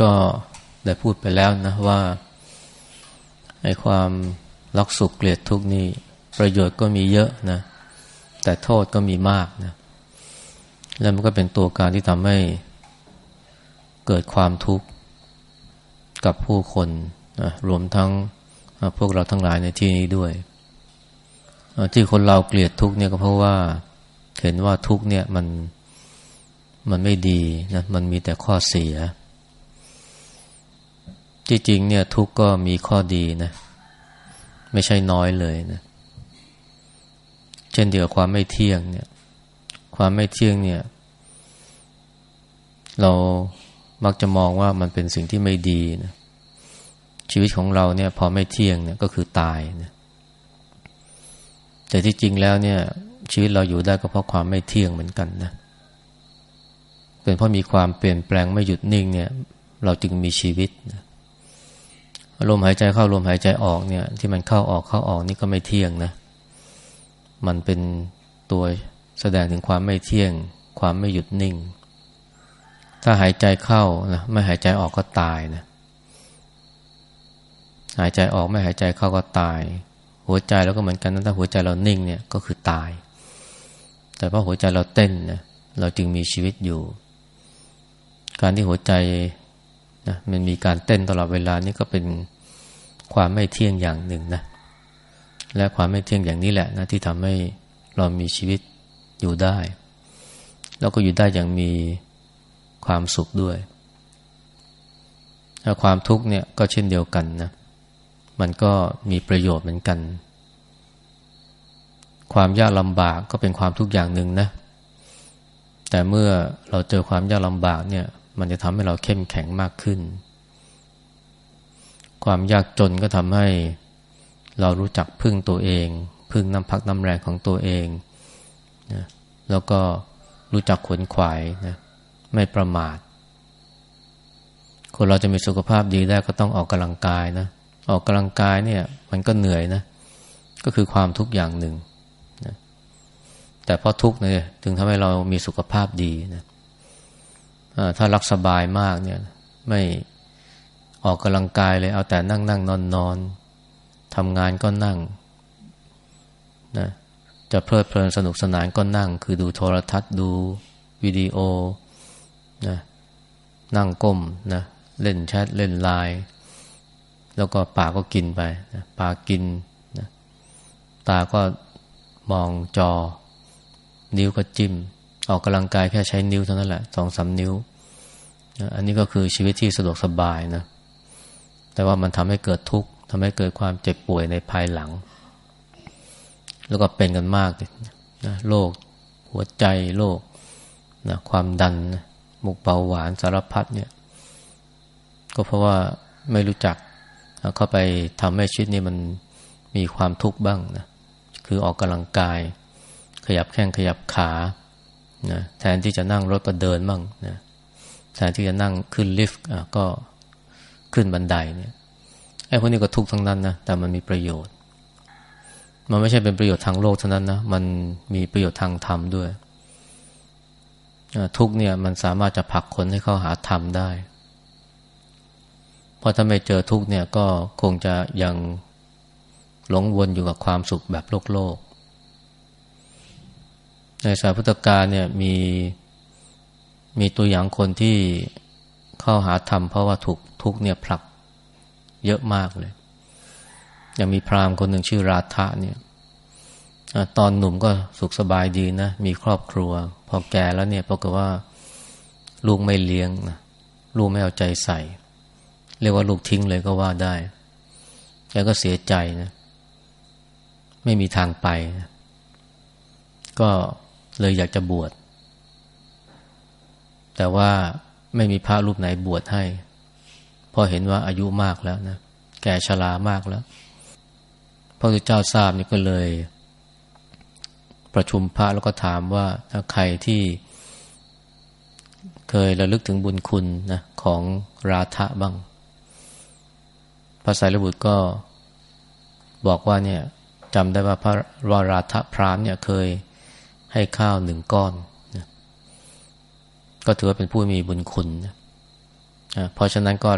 ก็ได้พูดไปแล้วนะว่าไอ้ความรักสุขเกลียดทุกนี่ประโยชน์ก็มีเยอะนะ แต่โทษก็มีมากนะ แล้วมันก็เป็นตัวการที่ทำให้เกิดความทุกข์กับผู้คนนะรวมทั้งพวกเราทั้งหลายในที่นี้ด้วย ที่คนเราเกลียดทุกเนี่ยก็เพราะว่าเห็นว่าทุกเนี่ยมันมันไม่ดีนะมันมีแต่ข้อเสีย จริงๆเนี่ยทุกก็มีข้อดีนะ ไม่ใช่น้อยเลยนะ เช่นเดียวกับความไม่เที่ยงเนี่ย ความไม่เที่ยงเนี่ย เรามักจะมองว่ามันเป็นสิ่งที่ไม่ดีนะชีวิตของเราเนี่ย พอไม่เที่ยงเนี่ยก็คือตายนะแต่ที่จริงแล้วเนี่ย ชีวิตเราอยู่ได้ก็เพราะความไม่เที่ยงเหมือนกันนะเป็นเพราะมีความเปลี่ยนแปลงไม่หยุดนิ่งเนี่ย เราจึงมีชีวิตนะ ลมหายใจเข้าลมหายใจออกเนี่ย ที่มันเข้าออกเข้าออกนี่ก็ไม่เที่ยงนะ มันเป็นตัวแสดงถึงความไม่เที่ยง ความไม่หยุดนิ่ง ถ้าหายใจเข้านะไม่หายใจออกก็ตายนะ หายใจออกไม่หายใจเข้าก็ตาย หัวใจเราก็เหมือนกันนะถ้าหัวใจเรานิ่งเนี่ยก็คือตาย แต่เพราะหัวใจเราเต้นนะเราจึงมีชีวิตอยู่ การที่หัวใจ นะมันมีการเต้นตลอดเวลานี่ก็เป็นความไม่เที่ยงอย่างหนึ่งนะและความไม่เที่ยงอย่างนี้แหละนะที่ทำให้เรามีชีวิตอยู่ได้ แล้วก็อยู่ได้อย่างมีความสุขด้วยและความทุกข์เนี่ยก็เช่นเดียวกันนะมันก็มีประโยชน์เหมือนกัน ความยากลำบากก็เป็นความทุกข์อย่างหนึ่งนะแต่เมื่อเราเจอความยากลำบากเนี่ย มันจะทำให้เราเข้มแข็งมากขึ้น ความยากจนก็ทำให้เรารู้จักพึ่งตัวเอง พึ่งน้ำพักน้ำแรงของตัวเองนะแล้วก็รู้จักขวนขวายนะไม่ประมาท คนเราจะมีสุขภาพดีได้ก็ต้องออกกำลังกายนะ ออกกำลังกายเนี่ย มันก็เหนื่อยนะ ก็คือความทุกข์อย่างหนึ่งนะแต่เพราะทุกข์เนี่ยถึงทำให้เรามีสุขภาพดีนะ ถ้ารักสบายมากเนี่ย ไม่ออกกำลังกายเลย เอาแต่นั่งนั่งนอนนอนทำงานก็นั่งนะจะเพลิดเพลินสนุกสนานก็นั่ง คือดูโทรทัศน์ดูวิดีโอนะนั่งก้มนะเล่นแชทเล่นไลน์แล้วก็ปากก็กินไปนะปากกินนะตาก็มองจอ นิ้วก็จิ้ม ออกกำลังกายแค่ใช้นิ้วเท่านั้นแหละสองสานิ้ว อันนี้ก็คือชีวิตที่สะดวกสบายนะ แต่ว่ามันทำให้เกิดทุกข์ทำให้เกิดความเจ็บป่วยในภายหลัง แล้วก็เป็นกันมากนะโรคหัวใจโรคนะความดันมุกเบาหวานสารพัดเนี่ย ก็เพราะว่าไม่รู้จักเข้าไปทำให้ชีวิตนี้มันมีความทุกข์บ้างนะคือออกกำลังกาย ขยับแข้งขยับขา นะแทนที่จะนั่งรถก็เดินมั่งนะแทนที่จะนั่งขึ้นลิฟต์ก็ขึ้นบันไดเนี่ยไอ้พวกนี้ก็ทุกข์ทั้งนั้นนะแต่มันมีประโยชน์ มันไม่ใช่เป็นประโยชน์ทางโลกเท่านั้นนะมันมีประโยชน์ทางธรรมด้วยทุกเนี่ยมันสามารถจะผลักคนให้เข้าหาธรรมได้ เพราะถ้าไม่เจอทุกเนี่ยก็คงจะยังหลงวนอยู่กับความสุขแบบโลกโลก ในสายพุทธกาลเนี่ยมีมีตัวอย่างคนที่เข้าหาธรรมเพราะว่าถูกทุกเนี่ยผลักเยอะมากเลยยังมีพราหมณ์คนหนึ่งชื่อราธะเนี่ยตอนหนุ่มก็สุขสบายดีนะ มีครอบครัว พอแก่แล้วเนี่ยปรากฏว่าลูกไม่เลี้ยงนะลูกไม่เอาใจใส่ เรียกว่าลูกทิ้งเลยก็ว่าได้แกก็เสียใจนะ ไม่มีทางไปนะก็ เลยอยากจะบวช แต่ว่าไม่มีพระรูปไหนบวชให้ เพราะเห็นว่าอายุมากแล้วนะ แก่ชรามากแล้ว พระพุทธเจ้าทราบนี่ก็เลย ประชุมพระแล้วก็ถามว่าถ้าใครที่เคยระลึกถึงบุญคุณนะของราธะบ้าง พระสายรบุตรก็บอกว่าเนี่ยจำได้ว่าพระวราธะพรามเนี่ยเคย ให้ข้าวหนึ่งก้อนนะก็ถือว่าเป็นผู้มีบุญคุณนะเพราะฉะนั้นก็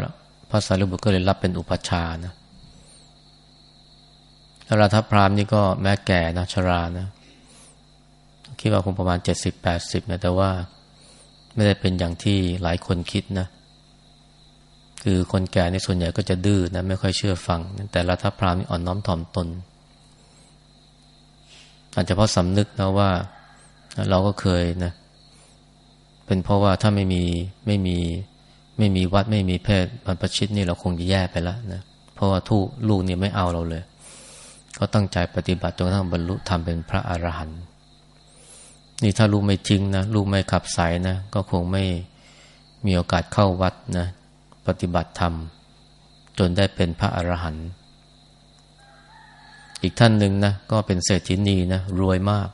พระสารีบุตรก็เลยรับเป็นอุปชานะราธพรามนี่ก็แม้แก่นะชรานะคิดว่าคงประมาณเจ็ดสิบแปดสิบนะแต่ว่าไม่ได้เป็นอย่างที่หลายคนคิดนะ คือคนแก่ในส่วนใหญ่ก็จะดื้อนะไม่ค่อยเชื่อฟัง แต่รัฐพรามนี่อ่อนน้อมถ่อมตน อาจจะเพราะสำนึกนะว่า เราก็เคยนะ เป็นเพราะว่าถ้าไม่มีไม่มีไม่มีวัดไม่มีเพศบรรพชิตนี่เราคงจะแย่ไปแล้วนะเพราะว่าทุกลูกนี่ไม่เอาเราเลยเขาตั้งใจปฏิบัติจนกระทั่งบรรลุธรรมเป็นพระอรหันต์นี่ถ้าลูกไม่จริงนะลูกไม่ขับสายนะก็คงไม่มีโอกาสเข้าวัดนะ ปฏิบัติธรรม จนได้เป็นพระอรหันต์อีกท่านหนึ่งนะก็เป็นเศรษฐินีนะรวยมาก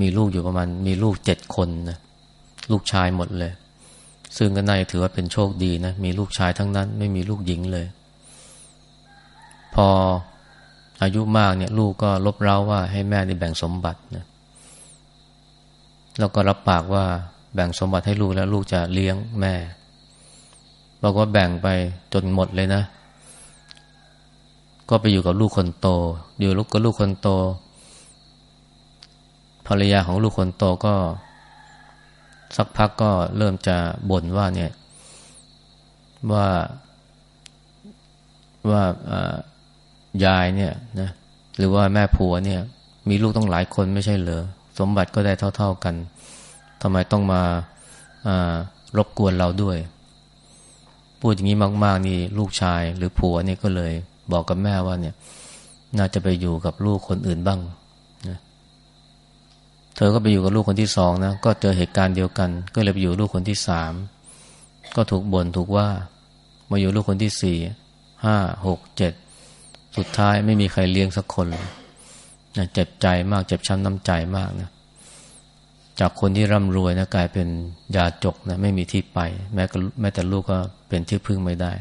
มีลูกอยู่ประมาณมีลูกเจ็ดคนนะลูกชายหมดเลย ซึ่งก็น่าจะถือว่าเป็นโชคดีนะมีลูกชายทั้งนั้น ไม่มีลูกหญิงเลย พออายุมากเนี่ยลูกก็ลบเล้าว่าให้แม่ได้แบ่งสมบัตินะแล้วก็รับปากว่าแบ่งสมบัติให้ลูกแล้วลูกจะเลี้ยงแม่บอกว่าแบ่งไปจนหมดเลยนะ ก็ไปอยู่กับลูกคนโต อยู่ลูกกับลูกคนโต ภรรยาของลูกคนโตก็ สักพักก็เริ่มจะบ่นว่าเนี่ยว่าว่ายายเนี่ยนะหรือว่าแม่ผัวเนี่ย มีลูกต้องหลายคนไม่ใช่เหรอสมบัติก็ได้เท่า ๆกันทำไมต้องมารบกวนเราด้วย พูดอย่างนี้มาก ๆ นี่ลูกชายหรือผัวเนี่ยก็เลยบอกกับแม่ว่าเนี่ย น่าจะไปอยู่กับลูกคนอื่นบ้าง ธอก็ไปอยู่กับลูกคนที่สองนะก็เจอเหตุการณ์เดียวกัน ก็เลยไปอยู่ลูกคนที่สามก็ถูกบน่นถูกว่า มาอยู่ลูกคนที่สี่ห้าหกเจ็ดสุดท้ายไม่มีใครเลี้ยงสักคนเลยนะเจ็บใจมากเจ็บช้ำน้ำใจมากนะจากคนที่ร่ำรวยนะกลายเป็นยาจกนะไม่มีที่ไป แม้แม้แต่ลูกก็เป็นที่พึ่งไม่ได้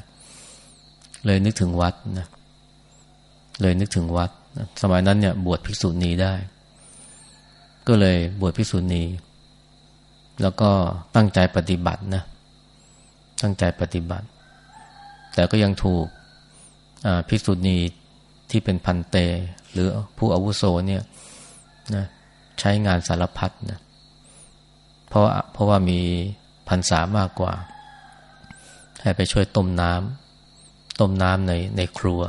เลยนึกถึงวัดนะเลยนึกถึงวัดนะสมัยนั้นเนี่ยบวชภิกษุณีได้ ก็เลยบวชภิกษุณี แล้วก็ตั้งใจปฏิบัตินะ ตั้งใจปฏิบัติ แต่ก็ยังถูกภิกษุณีที่เป็นพันเต หรือผู้อาวุโสเนี่ยนะใช้งานสารพัดนะเพราะเพราะว่ามีพันษามากกว่า ให้ไปช่วยต้มน้ำต้มน้ำในในครัว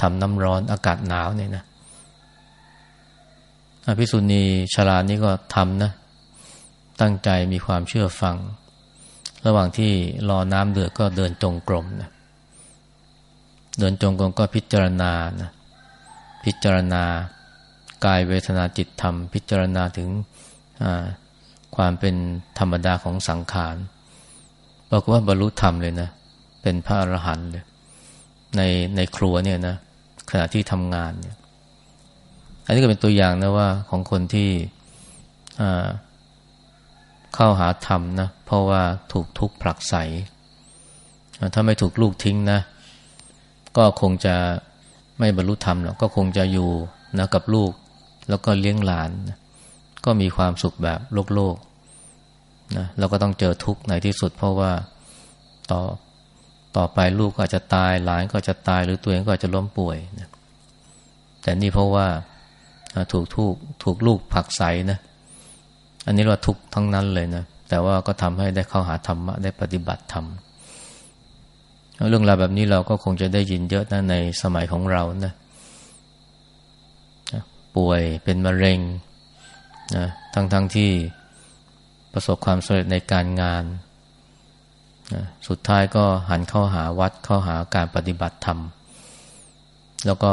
ทำน้ำร้อนอากาศหนาวเนี่ยนะ อภิสุณีชลานี่ก็ทำนะ ตั้งใจมีความเชื่อฟัง ระหว่างที่รอน้ำเดือดก็เดินจงกรมนะเดินจงกรมก็พิจารณานะพิจารณากายเวทนาจิตธรรม พิจารณาถึงความเป็นธรรมดาของสังขารบอกว่าบรรลุธรรมเลยนะ เป็นพระอรหันต์เลยในในครัวเนี่ยนะขณะที่ทำงานเนี่ย อันนี้ก็เป็นตัวอย่างนะว่าของคนที่เข้าหาธรรมนะเพราะว่าถูกทุกข์ผลักไสถ้าไม่ถูกลูกทิ้งนะ ก็คงจะไม่บรรลุธรรมหรอกก็คงจะอยู่นะกับลูก แล้วก็เลี้ยงหลานนะก็มีความสุขแบบโลกโลกนะเราก็ต้องเจอทุกข์ในที่สุด เพราะว่าต่อต่อไปลูกก็อาจจะตายหลานก็จะตายหรือตัวเองก็จจะล้มป่วยนะแต่นี่เพราะว่า ถูกทุกถูกลูกผักใสนะ อันนี้เราทุกทั้งนั้นเลยนะ แต่ว่าก็ทำให้ได้เข้าหาธรรมะได้ปฏิบัติธรรมเรื่องราวแบบนี้เราก็คงจะได้ยินเยอะนะในสมัยของเรานะป่วยเป็นมะเร็งนะทั้งๆทที่ประสบความสำเร็จในการงานนะสุดท้ายก็หันเข้าหาวัดเข้าหาการปฏิบัติธรรม แล้วก็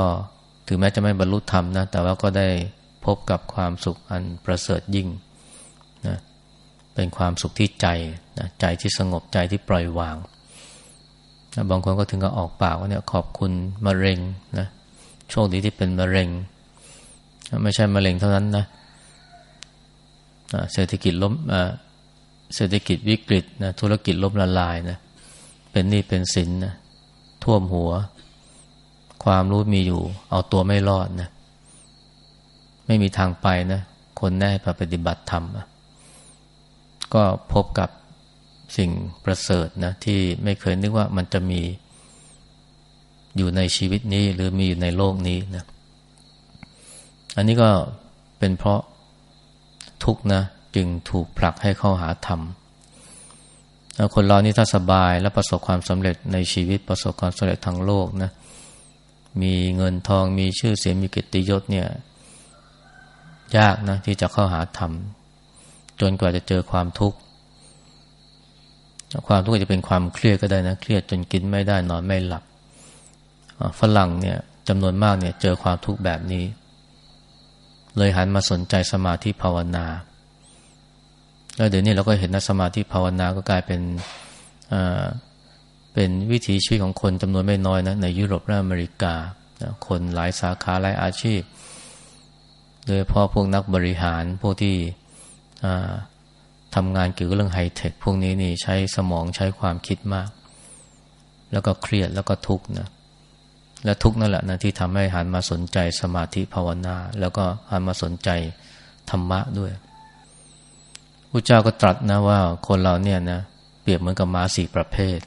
ถึงแม้จะไม่บรรลุธรรมนะ แต่ว่าก็ได้พบกับความสุขอันประเสริฐยิ่งนะเป็นความสุขที่ใจนะใจที่สงบใจที่ปล่อยวางนะบางคนก็ถึงกับออกปากว่าเนี่ยขอบคุณมะเร็งนะโชคดีที่เป็นมะเร็ง ไม่ใช่มะเร็งเท่านั้นนะเศรษฐกิจล้มเศรษฐกิจวิกฤตนะธุรกิจล้มละลายนะเป็นหนี้เป็นสินนะท่วมหัว ความรู้มีอยู่ เอาตัวไม่รอดนะไม่มีทางไปนะคนแน่ไปปฏิบัติธรรมก็พบกับสิ่งประเสริฐนะที่ไม่เคยนึกว่ามันจะมีอยู่ในชีวิตนี้หรือมีอยู่ในโลกนี้นะอันนี้ก็เป็นเพราะทุกนะจึงถูกผลักให้เข้าหาธรรมคนเรานี่ถ้าสบายและประสบความสำเร็จในชีวิตประสบความสำเร็จทางโลกนะ มีเงินทองมีชื่อเสียงมีกิตติยศเนี่ย ยากนะที่จะเข้าหาธรรม จนกว่าจะเจอความทุกข์ความทุกข์จะเป็นความเครียดก็ได้นะ เครียดจนกินไม่ได้นอนไม่หลับฝรั่งเนี่ยจำนวนมากเนี่ยเจอความทุกข์แบบนี้ เลยหันมาสนใจสมาธิภาวนา แล้วเดี๋ยวนี้เราก็เห็นนักสมาธิภาวนาก็กลายเป็น เป็นวิถีชีวิตของคนจำนวนไม่น้อยนะในยุโรปและอเมริกาคนหลายสาขาหลายอาชีพ โดยเพราะพวกนักบริหารพวกที่ทำงานเกี่ยวกับเรื่องไฮเทคพวกนี้นี่ใช้สมองใช้ความคิดมาก แล้วก็เครียดแล้วก็ทุกข์นะและทุกข์นั่นแหละนะที่ทำให้หันมาสนใจสมาธิภาวนา แล้วก็หันมาสนใจธรรมะด้วยพระเจ้าก็ตรัสนะว่าคนเราเนี่ยนะเปรียบเหมือนกับม้าสี่ประเภท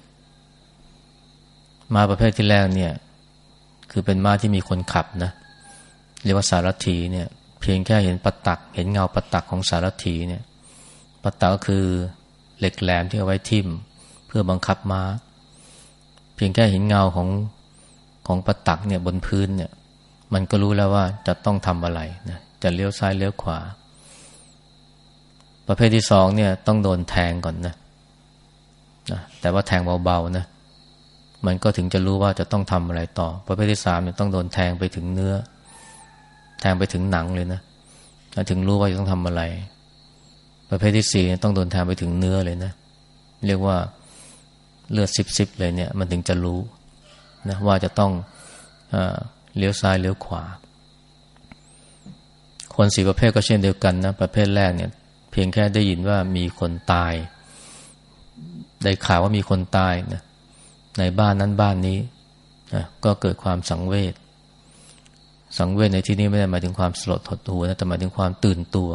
ม้าประเภทที่แรกเนี่ย คือเป็นม้าที่มีคนขับนะเรียกว่าสารถีเนี่ย เพียงแค่เห็นปัตตัก เห็นเงาปัตตักของสารถีเนี่ยปัตตักก็คือเหล็กแหลมที่เอาไว้ทิ่ม เพื่อบังคับม้า เพียงแค่เห็นเงาของของปัตตักเนี่ยบนพื้นเนี่ย มันก็รู้แล้วว่าจะต้องทำอะไรนะจะเลี้ยวซ้ายเลี้ยวขวา ประเภทที่สองเนี่ยต้องโดนแทงก่อนนะนะแต่ว่าแทงเบาๆนะ มันก็ถึงจะรู้ว่าจะต้องทำอะไรต่อประเภทที่สามเนี่ยต้องโดนแทงไปถึงเนื้อ แทงไปถึงหนังเลยนะถึงรู้ว่าจะต้องทำอะไร ประเภทที่สี่ต้องโดนแทงไปถึงเนื้อเลยนะ เรียกว่าเลือดซิบๆเลยเนี่ย มันถึงจะรู้นะว่าจะต้องเลี้ยวซ้ายเลี้ยวขวา คนสี่ประเภทก็เช่นเดียวกันนะประเภทแรกเนี่ย เพียงแค่ได้ยินว่ามีคนตาย ได้ข่าวว่ามีคนตายนะ ในบ้านนั้นบ้านนี้นะก็เกิดความสังเวชสังเวชในที่นี้ไม่ได้หมายถึงความสลดหดหูนะแต่หมายถึงความตื่นตัว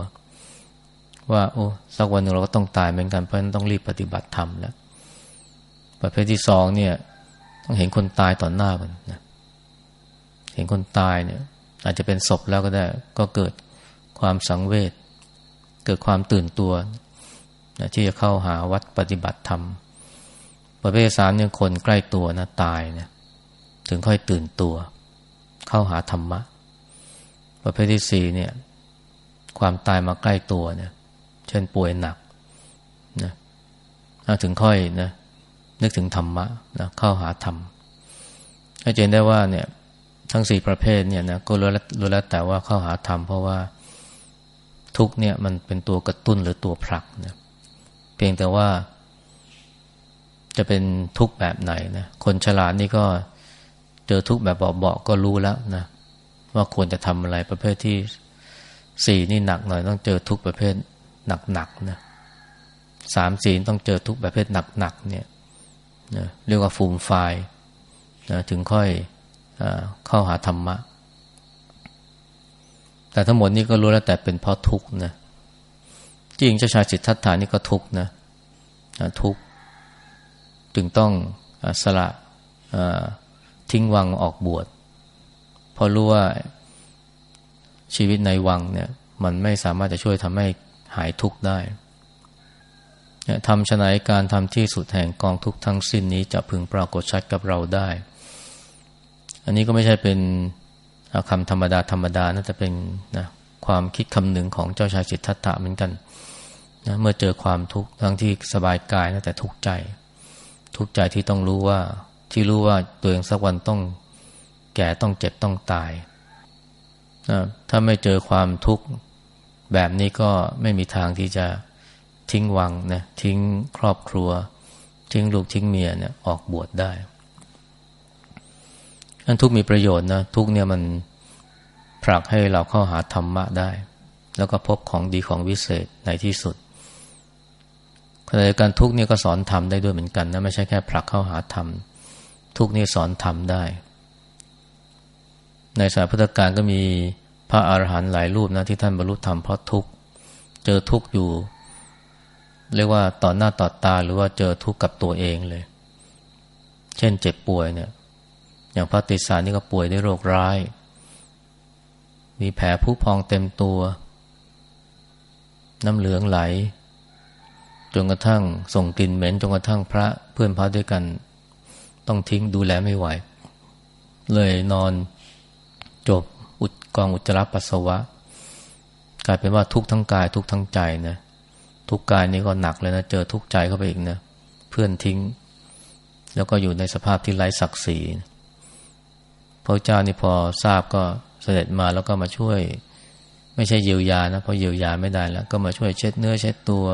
ว่า โอ้สักวันหนึ่งเราก็ต้องตายเหมือนกันเพราะฉะนั้นต้องรีบปฏิบัติธรรมแล้วประเภทที่สองเนี่ย ต้องเห็นคนตายต่อหน้ากันนะเห็นคนตายเนี่ย อาจจะเป็นศพแล้วก็ได้ ก็เกิดความสังเวชเกิดความตื่นตัวนะที่จะเข้าหาวัดปฏิบัติธรรม ประเภทสามเนี่ยคนใกล้ตัวนะตายนะถึงค่อยตื่นตัว เข้าหาธรรมะ ประเภทที่สี่เนี่ย ความตายมาใกล้ตัวเนี่ย เช่นป่วยหนักนะถึงค่อยนะนึกถึงธรรมะนะเข้าหาธรรมให้เจนได้ว่าเนี่ย ทั้งสี่ประเภทเนี่ยนะก็รู้แล้วรู้แล้วแต่ว่าเข้าหาธรรมเพราะว่าทุกเนี่ยมันเป็นตัวกระตุ้นหรือตัวผลักนะเพียงแต่ว่า จะเป็นทุกแบบไหนนะคนฉลาดนี่ก็เจอทุกแบบเบาๆก็รู้แล้วนะว่าควรจะทำอะไรประเภทที่สี่นี่หนักหน่อย ต้องเจอทุกประเภทหนักๆนะสามสี่ต้องเจอทุกประเภทหนักๆเนี่ยนะเรียกว่าฟูมไฟนะถึงค่อยอเข้าหาธรรมะ แต่ทั้งหมดนี้ก็รู้แล้วแต่เป็นเพราะทุกข์นะจริงเจ้าชายสิทธัตถานี่ก็ทุกข์นะทุกข์ จึงต้องสละทิ้งวังออกบวชเพราะรู้ว่าชีวิตในวังเนี่ย มันไม่สามารถจะช่วยทำให้หายทุกข์ได้ทำชนายการทำที่สุดแห่งกองทุกข์ทั้งสิ้นนี้จะพึงปรากฏชัดกับเราได้ อันนี้ก็ไม่ใช่เป็นคำธรรมดาธรรมดาน่าจะเป็นนะความคิดคำหนึ่งของเจ้าชายสิทธัตถะเหมือนกันนะเมื่อเจอความทุกข์ทั้งที่สบายกายนะแต่ทุกข์ใจ ทุกข์ใจที่ต้องรู้ว่า ที่รู้ว่าตัวเองสักวันต้องแก่ต้องเจ็บต้องตายนะถ้าไม่เจอความทุกข์แบบนี้ก็ไม่มีทางที่จะทิ้งวังนะทิ้งครอบครัว ทิ้งลูกทิ้งเมียเนี่ยออกบวชได้อันทุกมีประโยชน์นะทุกเนี่ยมันผลักให้เราเข้าหาธรรมะได้ แล้วก็พบของดีของวิเศษในที่สุด ขณะเดียวกันทุกเนี่ยก็สอนธรรมได้ด้วยเหมือนกันนะไม่ใช่แค่ผลักเข้าหาธรรมทุกนี่สอนธรรมได้ ในสายพุทธการก็มีพระอาหารหันต์หลายรูปนะที่ท่านบรรลุธรรมเพราะทุกเจอทุกอยู่ เรียกว่าต่อหน้าต่อตาหรือว่าเจอทุกข์กับตัวเองเลย เช่นเจ็บป่วยเนี่ย อย่างพระติสานี่ก็ป่วยด้วยโรคร้าย มีแผลผุพองเต็มตัว น้ำเหลืองไหล จนกระทั่งส่งกลิ่นเหม็นจนกระทั่งพระเพื่อนพระด้วยกัน ต้องทิ้งดูแลไม่ไหว เลยนอนจบอุดกองอุจจาระปัสสาวะ กลายเป็นว่าทุกทั้งกายทุกทั้งใจนะทุกกายนี้ก็หนักเลยนะเจอทุกใจเข้าไปอีกนะเพื่อนทิ้ง แล้วก็อยู่ในสภาพที่ไร้ศักดิ์ศรีพระเจ้านี่พอทราบก็เสด็จมาแล้วก็มาช่วย ไม่ใช่เยียวยานะเพราะเยียวยาไม่ได้แล้ว ก็มาช่วยเช็ดเนื้อเช็ดตัว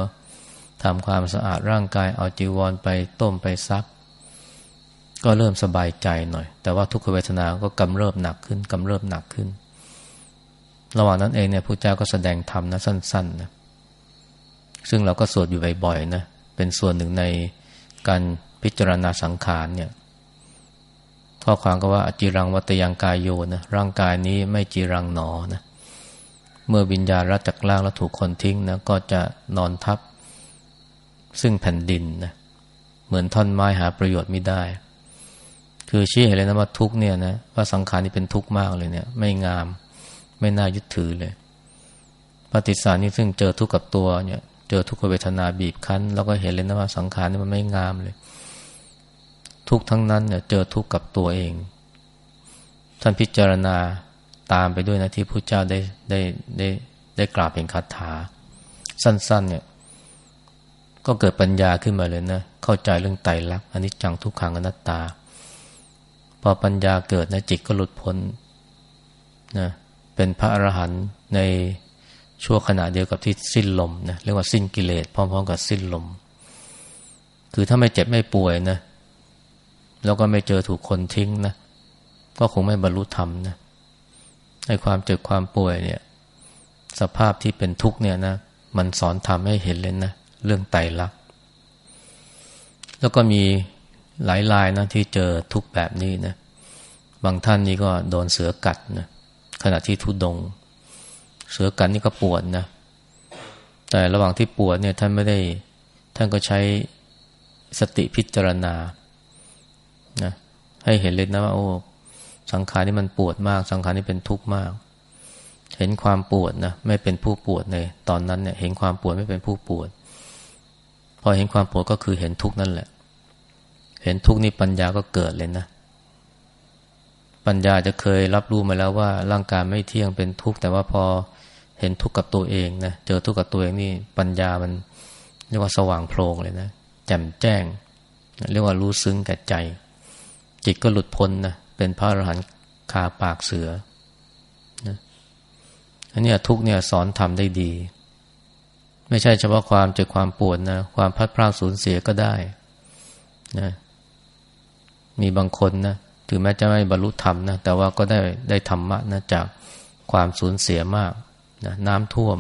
ทำความสะอาดร่างกายเอาจีวรไปต้มไปซัก ก็เริ่มสบายใจหน่อย แต่ว่าทุกขเวทนาก็กำเริบหนักขึ้นกำเริบหนักขึ้น ระหว่างนั้นเองเนี่ยพระเจ้าก็แสดงธรรมนะสั้นๆนะซึ่งเราก็สวดอยู่บ่อยๆนะเป็นส่วนหนึ่งในการพิจารณาสังขารเนี่ยข้อความก็ว่าอจิรังวัตยังกายโยนะร่างกายนี้ไม่จีรังหนอนะเมื่อวิญญาณรัดจากล่างแล้วถูกคนทิ้งนะก็จะนอนทับ ซึ่งแผ่นดินนะเหมือนท่อนไม้หาประโยชน์ไม่ได้ คือชี้เห็นเลยนะว่าทุกเนี่ยนะว่าสังขารนี่เป็นทุกข์มากเลยเนี่ย ไม่งามไม่น่ายึดถือเลยปฏิสารนี่ซึ่งเจอทุกข์กับตัวเนี่ย เจอทุกขเวทนาบีบคั้น แล้วก็เห็นเลยนะว่าสังขารนี่มันไม่งามเลย ทุกทั้งนั้นเนี่ยเจอทุกกับตัวเอง ท่านพิจารณาตามไปด้วยนะที่พระเจ้าได้ได้ได้ได้กราบเป็นคาถา สั้น ๆ เนี่ย ก็เกิดปัญญาขึ้นมาเลยนะ เข้าใจเรื่องไตรลักษณ์อนิจจังทุกขังอนัตตา พอปัญญาเกิดนะจิตก็หลุดพ้นนะเป็นพระอรหันต์ในชั่วขณะเดียวกับที่สิ้นลมนะเรียกว่าสิ้นกิเลสพร้อมๆกับสิ้นลม คือถ้าไม่เจ็บไม่ป่วยนะแล้วก็ไม่เจอถูกคนทิ้งนะก็คงไม่บรรลุธรรมนะในความเจ็บความป่วยเนี่ย สภาพที่เป็นทุกข์เนี่ยนะมันสอนทำให้เห็นเลยนะ เรื่องไตรลักษณ์แล้วก็มีหลายรายนะที่เจอทุกแบบนี้นะบางท่านนี่ก็โดนเสือกัดนะขณะที่ทุดง เสือกันนี่ก็ปวดนะแต่ระหว่างที่ปวดเนี่ยท่านไม่ได้ ท่านก็ใช้สติพิจารณานะให้เห็นเลยนะว่าโอ้สังขารนี่มันปวดมาก สังขารนี่เป็นทุกข์มาก เห็นความปวดนะไม่เป็นผู้ปวดในตอนนั้นเนี่ย เห็นความปวดไม่เป็นผู้ปวด พอเห็นความปวดก็คือเห็นทุกข์นั่นแหละ เห็นทุกข์นี่ปัญญาก็เกิดเลยนะ ปัญญาจะเคยรับรู้มาแล้วว่าร่างกายไม่เที่ยงเป็นทุกข์แต่ว่าพอเห็นทุกข์กับตัวเองนะเจอทุกข์กับตัวเองนี่ปัญญามันเรียกว่าสว่างโพลงเลยนะแจ่มแจ้ง เรียกว่ารู้ซึ้งแก่ใจ จิตก็หลุดพ้นนะเป็นพระอรหันต์คาปากเสือนะอันนี้ทุกเนี่ยสอนทำได้ดี ไม่ใช่เฉพาะความเจ็บความปวดนะความพัดพลาดสูญเสียก็ได้นะมีบางคนนะถึงแม้จะไม่บรรลุธรรมนะแต่ว่าก็ได้ได้ธรรมะนะจากความสูญเสียมากนะน้ำท่วม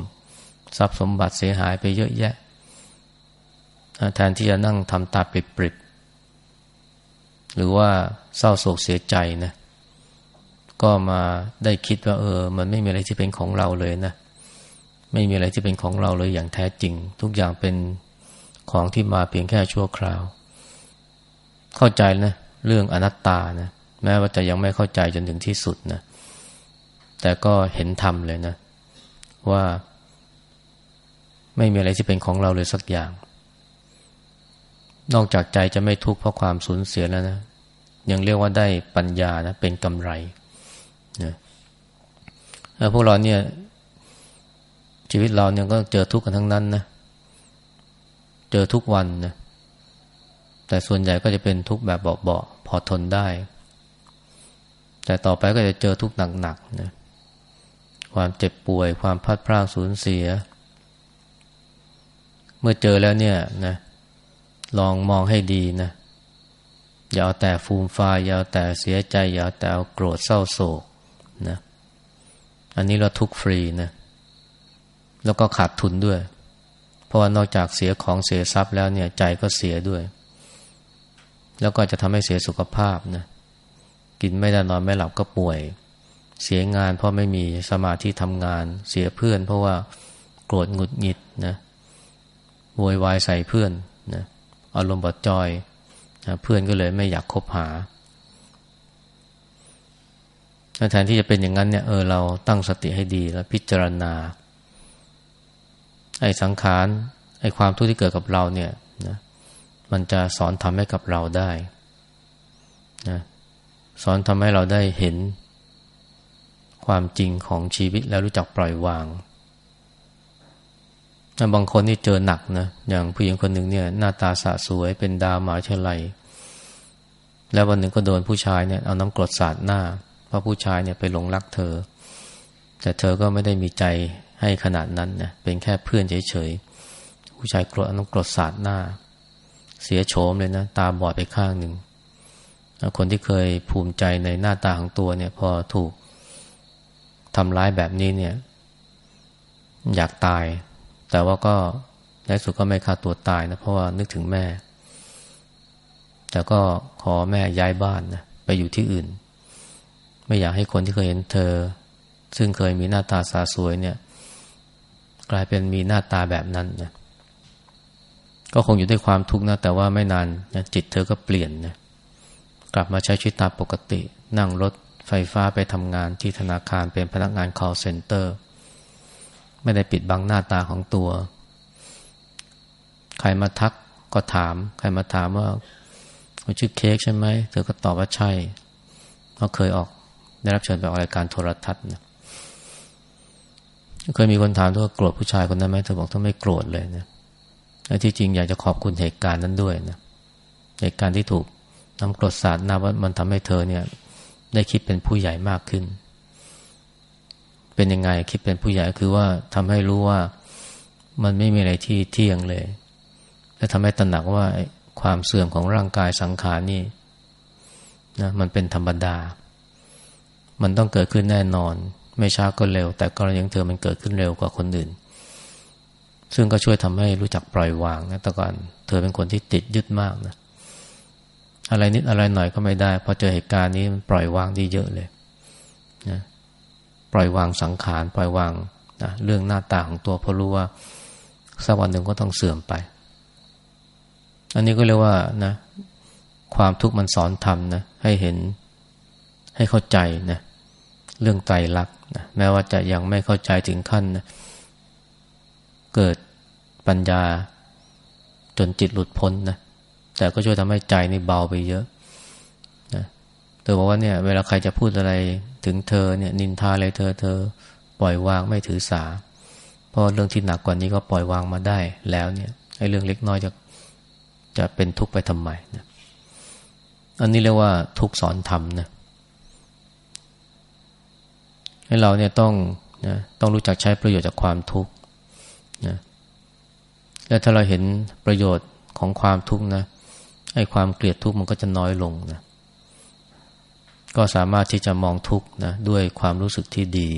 ทรัพย์สมบัติเสียหายไปเยอะแยะแทนที่จะนั่งทำตาปิดปริบหรือว่าเศร้าโศกเสียใจนะก็มาได้คิดว่า เออ มันไม่มีอะไรที่เป็นของเราเลยนะ ไม่มีอะไรที่เป็นของเราเลยอย่างแท้จริง ทุกอย่างเป็นของที่มาเพียงแค่ชั่วคราว เข้าใจนะเรื่องอนัตตานะแม้ว่าจะยังไม่เข้าใจจนถึงที่สุดนะแต่ก็เห็นธรรมเลยนะ ว่า ไม่มีอะไรที่เป็นของเราเลยสักอย่าง นอกจากใจจะไม่ทุกข์เพราะความสูญเสียแล้วนะยังเรียกว่าได้ปัญญานะเป็นกำไรนะพวกเราเนี่ย ชีวิตเราเนี่ยก็เจอทุกข์กันทั้งนั้นนะเจอทุกวันนะแต่ส่วนใหญ่ก็จะเป็นทุกข์แบบเบาๆพอทนได้ แต่ต่อไปก็จะเจอทุกข์หนักๆนะความเจ็บป่วย ความพัดพลาดสูญเสีย เมื่อเจอแล้วเนี่ยนะลองมองให้ดีนะอย่าเอาแต่ฟูมฟายอย่าเอาแต่เสียใจ อย่าเอาแต่เอาโกรธเศร้าโศกนะอันนี้เราทุกฟรีนะ แล้วก็ขาดทุนด้วย เพราะว่านอกจากเสียของเสียทรัพย์แล้วเนี่ยใจก็เสียด้วย แล้วก็จะทำให้เสียสุขภาพนะกินไม่ได้นอนไม่หลับก็ป่วย เสียงานเพราะไม่มีสมาธิทำงาน เสียเพื่อน เพราะว่าโกรธหงุดหงิดนะโวยวายใส่เพื่อนนะอารมณ์บดจอยนะเพื่อนก็เลยไม่อยากคบหาแทนที่จะเป็นอย่างนั้นเนี่ยเออเราตั้งสติให้ดีแล้วพิจารณา ไอ้สังขารไอ้ความทุกข์ที่เกิดกับเราเนี่ยนะมันจะสอนทำให้กับเราได้นะสอนทำให้เราได้เห็นความจริงของชีวิตแล้วรู้จักปล่อยวางบางคนนี่เจอหนักนะอย่างผู้หญิงคนหนึ่งเนี่ย หน้าตาสะสวยเป็นดาวหมาเชลัย แล้ววันหนึ่งก็โดนผู้ชายเนี่ยเอาน้ำกรดสาดหน้า เพราะผู้ชายเนี่ยไปหลงรักเธอ แต่เธอก็ไม่ได้มีใจ ให้ขนาดนั้นนะเป็นแค่เพื่อนเฉยๆผู้ชายกรดเอาน้ำกรดสาดหน้า เสียโฉมเลยนะ ตาบอดไปข้างหนึ่งคนที่เคยภูมิใจในหน้าตาของตัวเนี่ย พอถูกทำร้ายแบบนี้เนี่ย อยากตาย แต่ว่าก็ในสุดก็ไม่ฆ่าตัวตายนะ เพราะว่านึกถึงแม่ แต่ก็ขอแม่ย้ายบ้านนะไปอยู่ที่อื่น ไม่อยากให้คนที่เคยเห็นเธอ ซึ่งเคยมีหน้าตาสาสวยเนี่ย กลายเป็นมีหน้าตาแบบนั้นนะก็คงอยู่ด้วยความทุกข์นะแต่ว่าไม่นานนะจิตเธอก็เปลี่ยนนะกลับมาใช้ชีวิตตามปกติ นั่งรถไฟฟ้าไปทำงานที่ธนาคารเป็นพนักงาน call center ไม่ได้ปิดบังหน้าตาของตัว ใครมาทักก็ถาม ใครมาถามว่าชื่อเค้กใช่ไหม เธอก็ตอบว่าใช่เขาเคยออกได้รับเชิญไปออกรายการโทรทัศน์นะ เคยมีคนถามว่าโกรธผู้ชายคนนั้นไหมเธอบอกเธอไม่โกรธเลยนะและที่จริงอยากจะขอบคุณเหตุการณ์นั้นด้วยนะเหตุการณ์ที่ถูกน้ำกรดสาดน้ำว่ามันทำให้เธอเนี่ย ได้คิดเป็นผู้ใหญ่มากขึ้น เป็นยังไงคิดเป็นผู้ใหญ่คือว่าทำให้รู้ว่ามันไม่มีอะไรที่เที่ยงเลย และทำให้ตระหนักว่าความเสื่อมของร่างกายสังขารนี่นะมันเป็นธรรมดา มันต้องเกิดขึ้นแน่นอน ไม่ช้าก็เร็ว แต่กรณีของเธอมันเกิดขึ้นเร็วกว่าคนอื่น ซึ่งก็ช่วยทำให้รู้จักปล่อยวางนะแต่ก่อนเธอเป็นคนที่ติดยึดมากนะอะไรนิดอะไรหน่อยก็ไม่ได้พอเจอเหตุการณ์นี้มันปล่อยวางดีเยอะเลยนะปล่อยวางสังขารปล่อยวางนะเรื่องหน้าตาของตัวเพราะรู้ว่าสักวันหนึ่งก็ต้องเสื่อมไป อันนี้ก็เรียกว่านะความทุกข์มันสอนทำนะให้เห็นให้เข้าใจนะเรื่องไตรลักษณ์ นะแม้ว่าจะยังไม่เข้าใจถึงขั้นนะเกิดปัญญาจนจิตหลุดพ้นนะแต่ก็ช่วยทำให้ใจนี่เบาไปเยอะนะเธอบอกว่าเนี่ย เวลาใครจะพูดอะไรถึงเธอเนี่ย นินทาอะไรเธอเธอ ปล่อยวางไม่ถือสาเพราะเรื่องที่หนักกว่านี้ก็ปล่อยวางมาได้แล้วเนี่ยไอ้เรื่องเล็กน้อยจะจะเป็นทุกข์ไปทำไมนะอันนี้เรียกว่าทุกสอนธรรมนะ ให้เราเนี่ยต้องนะต้องรู้จักใช้ประโยชน์จากความทุกข์นะและถ้าเราเห็นประโยชน์ของความทุกข์นะไอ้ความเกลียดทุกข์มันก็จะน้อยลงนะก็สามารถที่จะมองทุกข์นะด้วยความรู้สึกที่ดี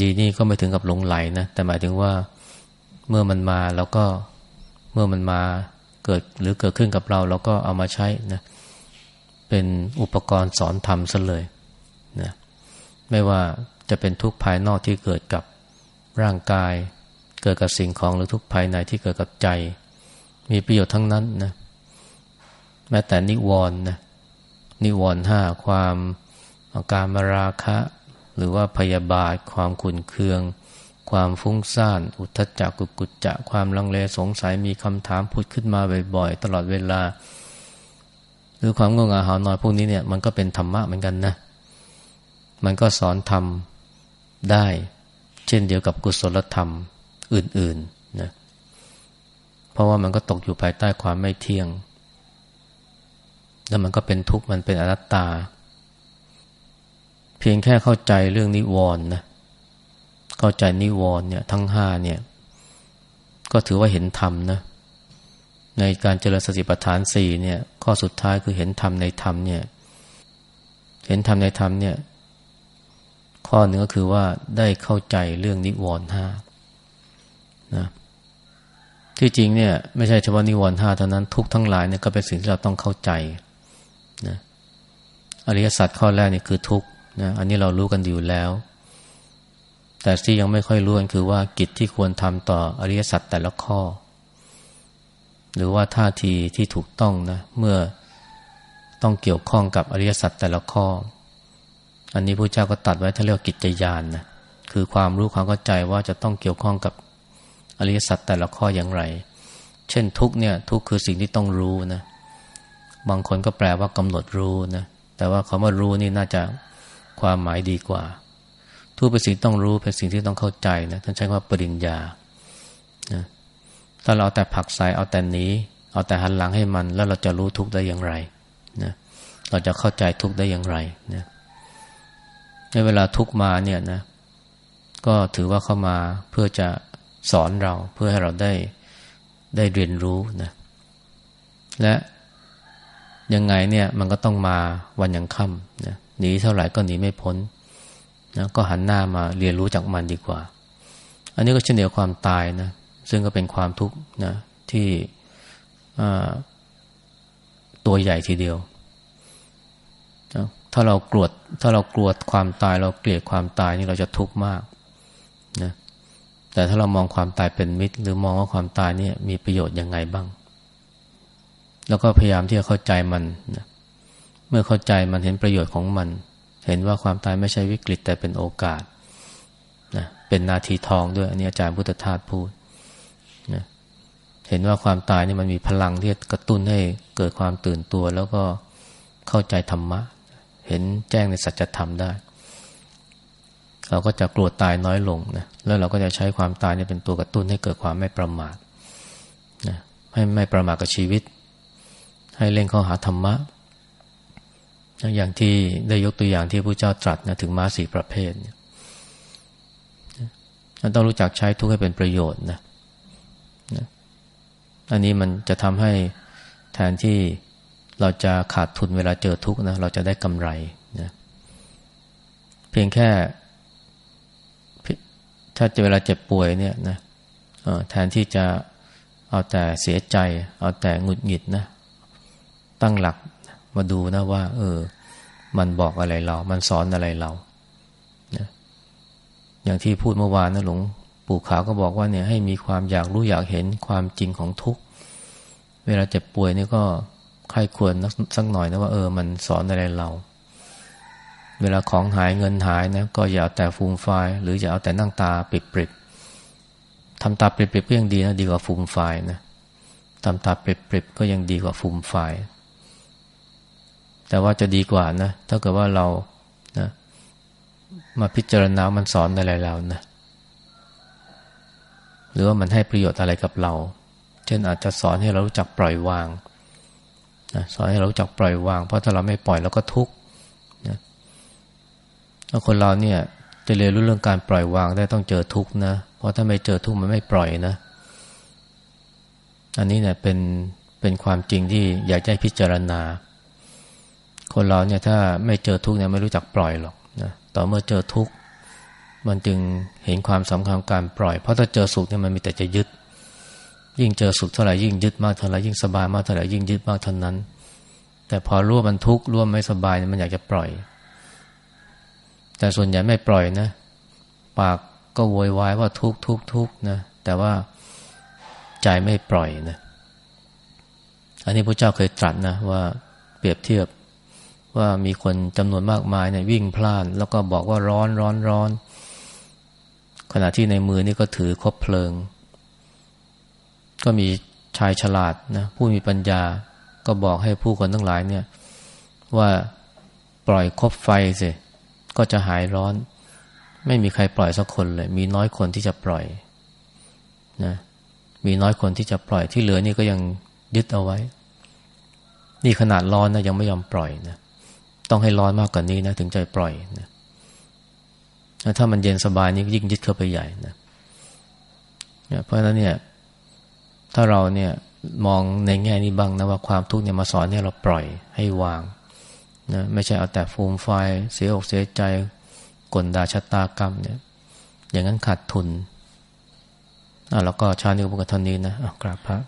ดีนี่ก็ไม่ถึงกับหลงไหลนะแต่หมายถึงว่าเมื่อมันมาแล้วก็เมื่อมันมาเกิดหรือเกิดขึ้นกับเราเราก็เอามาใช้นะเป็นอุปกรณ์สอนธรรมซะเลย ไม่ว่าจะเป็นทุกข์ภายนอกที่เกิดกับร่างกาย เกิดกับสิ่งของหรือทุกข์ภายในที่เกิดกับใจ มีประโยชน์ทั้งนั้นนะแม้แต่นิวรณ์นะนิวรณ์ห้าความอาการมาราคะ หรือว่าพยาบาท ความขุนเคือง ความฟุ้งซ่าน อุทจักกุกุจจะ ความลังเลสงสัยมีคำถามพูดขึ้นมาบ่อยๆ ตลอดเวลา หรือความง่วงเหงาหานอยพวกนี้เนี่ยมันก็เป็นธรรมะเหมือนกันนะ มันก็สอนธรรมได้ เช่นเดียวกับกุศลธรรมอื่นๆนะเพราะว่ามันก็ตกอยู่ภายใต้ความไม่เที่ยง แล้วมันก็เป็นทุกข์มันเป็นอนัตตา เพียงแค่เข้าใจเรื่องนิวรณ์นะเข้าใจนิวรณ์เนี่ยทั้งห้าเนี่ยก็ถือว่าเห็นธรรมนะในการเจริญสติปัฏฐานสี่เนี่ย ข้อสุดท้ายคือเห็นธรรมในธรรมเนี่ย เห็นธรรมในธรรมเนี่ย ข้อหนึ่งก็คือว่าได้เข้าใจเรื่องนิวรณ์ห้านะที่จริงเนี่ยไม่ใช่เฉพาะนิวรณ์ห้าเท่านั้นทุกทั้งหลายเนี่ยก็เป็นสิ่งที่เราต้องเข้าใจนะอริยสัจข้อแรกนี่คือทุกนะอันนี้เรารู้กันอยู่แล้ว แต่ที่ยังไม่ค่อยรู้กันคือว่ากิจที่ควรทำต่ออริยสัจแต่ละข้อ หรือว่าท่าทีที่ถูกต้องนะเมื่อต้องเกี่ยวข้องกับอริยสัจแต่ละข้อ อันนี้พระเจ้าก็ตัดไว้ถ้าเรียกกิจยานนะคือความรู้ความเข้าใจว่าจะต้องเกี่ยวข้องกับอริยสัจแต่ละข้ออย่างไร เช่นทุกเนี่ยทุกคือสิ่งที่ต้องรู้นะ บางคนก็แปลว่ากำหนดรู้นะ แต่ว่าคาว่ารู้นี่น่าจะความหมายดีกว่า ทุกเป็นสิ่งต้องรู้เป็นสิ่งที่ต้องเข้าใจนะท่านใช้คำว่าปริญญานะถ้าเราแต่ผักใส่เอาแต่นี้เอาแต่หันหลังให้มัน แล้วเราจะรู้ทุกได้อย่างไรนะเราจะเข้าใจทุกได้อย่างไรนะ เวลาทุกมาเนี่ยนะ ก็ถือว่าเข้ามาเพื่อจะสอนเราเพื่อให้เราได้ได้เรียนรู้นะและยังไงเนี่ยมันก็ต้องมาวันยังค่ำนะหนีเท่าไหร่ก็หนีไม่พ้นนะก็หันหน้ามาเรียนรู้จากมันดีกว่า อันนี้ก็เช่นเดียวความตายนะซึ่งก็เป็นความทุกข์นะที่ตัวใหญ่ทีเดียว ถ้าเรากลัวถ้าเรากลัวความตายเราเกลียดความตายนี่เราจะทุกข์มากนะแต่ถ้าเรามองความตายเป็นมิตร หรือมองว่าความตายนี่มีประโยชน์ยังไงบ้าง แล้วก็พยายามที่จะเข้าใจมันนะเมื่อเข้าใจมันเห็นประโยชน์ของมัน เห็นว่าความตายไม่ใช่วิกฤตแต่เป็นโอกาสนะเป็นนาทีทองด้วยอันนี้อาจารย์พุทธทาสพูดนะเห็นว่าความตายนี่มันมีพลังที่กระตุ้นให้เกิดความตื่นตัว แล้วก็เข้าใจธรรมะ เห็นแจ้งในสัจธรรมได้ เราก็จะกลัวตายน้อยลงนะแล้วเราก็จะใช้ความตายเนี่ยเป็นตัวกระตุ้นให้เกิดความไม่ประมาทนะให้ไม่ประมาทกับชีวิต ให้เล่งเข้าหาธรรมะ อย่างที่ได้ยกตัวอย่างที่พระเจ้าตรัสนะถึงม้าสี่ประเภทเนี่ยต้องรู้จักใช้ทุกให้เป็นประโยชน์นะอันนี้มันจะทำให้แทนที่ เราจะขาดทุนเวลาเจอทุกข์นะเราจะได้กำไรนะเพียงแค่ ถ้าจะเวลาเจ็บป่วยเนี่ยนะแทนที่จะเอาแต่เสียใจ เอาแต่หงุดหงิดนะ ตั้งหลักมาดูนะว่า เออ มันบอกอะไรเรา มันสอนอะไรเรานะอย่างที่พูดเมื่อวานนะหลวงปู่ขาวก็บอกว่าเนี่ยให้มีความอยากรู้อยากเห็นความจริงของทุกเวลาเจ็บป่วยนี่ก็ ใครควรสักหน่อยนะว่าเออมันสอนอะไรเรา เวลาของหายเงินหายนะก็อย่าเอาแต่ฟูมไฟหรืออย่าเอาแต่นั่งตาปิดปริบทำตาปิดปริบก็ยังดีนะดีกว่าฟูมไฟนะทำตาปิดปริบก็ยังดีกว่าฟูมไฟแต่ว่าจะดีกว่านะถ้าเกิดว่าเรานะมาพิจารณามันสอนอะไรเรานะหรือว่ามันให้ประโยชน์อะไรกับเรา เช่นอาจจะสอนให้เรารู้จักปล่อยวาง นะสอนให้เราจักปล่อยวาง เพราะถ้าเราไม่ปล่อยเราก็ทุกข์นะแล้วคนเราเนี่ยจะเรียนรู้เรื่องการปล่อยวางได้ต้องเจอทุกข์นะ เพราะถ้าไม่เจอทุกข์มันไม่ปล่อยนะ อันนี้เนี่ยเป็นเป็นความจริงที่อยากให้พิจารณา คนเราเนี่ยถ้าไม่เจอทุกข์เนี่ยไม่รู้จักปล่อยหรอกนะ ต่อเมื่อเจอทุกข์มันจึงเห็นความสำคัญการปล่อย เพราะถ้าเจอสุขเนี่ยมันมีแต่จะยึด ยิ่งเจอสุขเท่าไหร่ยิ่งยึดมากเท่าไหร่ยิ่งสบายมากเท่าไหร่ยิ่งยึดมากเท่านั้น แต่พอรู้ว่ามันทุกข์รู้ว่าไม่สบายมันอยากจะปล่อย แต่ส่วนใหญ่ไม่ปล่อยนะ ปากก็โวยวายว่าทุกข์ทุกข์ทุกข์นะ แต่ว่าใจไม่ปล่อยนะอันนี้พระเจ้าเคยตรัสนะว่าเปรียบเทียบว่ามีคนจำนวนมากมายเนี่ยวิ่งพล่าน แล้วก็บอกว่าร้อนร้อนร้อนขณะที่ในมือนี่ก็ถือคบเพลิง ก็มีชายฉลาดนะผู้มีปัญญาก็บอกให้ผู้คนทั้งหลายเนี่ย ว่าปล่อยคบไฟสิก็จะหายร้อน ไม่มีใครปล่อยสักคนเลย มีน้อยคนที่จะปล่อยนะมีน้อยคนที่จะปล่อยที่เหลือนี่ก็ยังยึดเอาไว้ นี่ขนาดร้อนนะยังไม่ยอมปล่อยนะต้องให้ร้อนมากกว่านนี้นะถึงจะปล่อยนะถ้ามันเย็นสบายนี่ยิ่งยึดเข้าไปใหญ่นะเพราะฉะนั้นเนี่ย ถ้าเราเนี่ยมองในแง่นี้บ้างนะว่าความทุกข์เนี่ยมาสอนให้เราปล่อยให้วางนะไม่ใช่เอาแต่ฟูมไฟเสียอกเสียใจกลดาชะตากรรมเนี่ย อย่างนั้นขาดทุนอะแล้วก็ชาเนิวบุกทานี้นะอะกราบพระ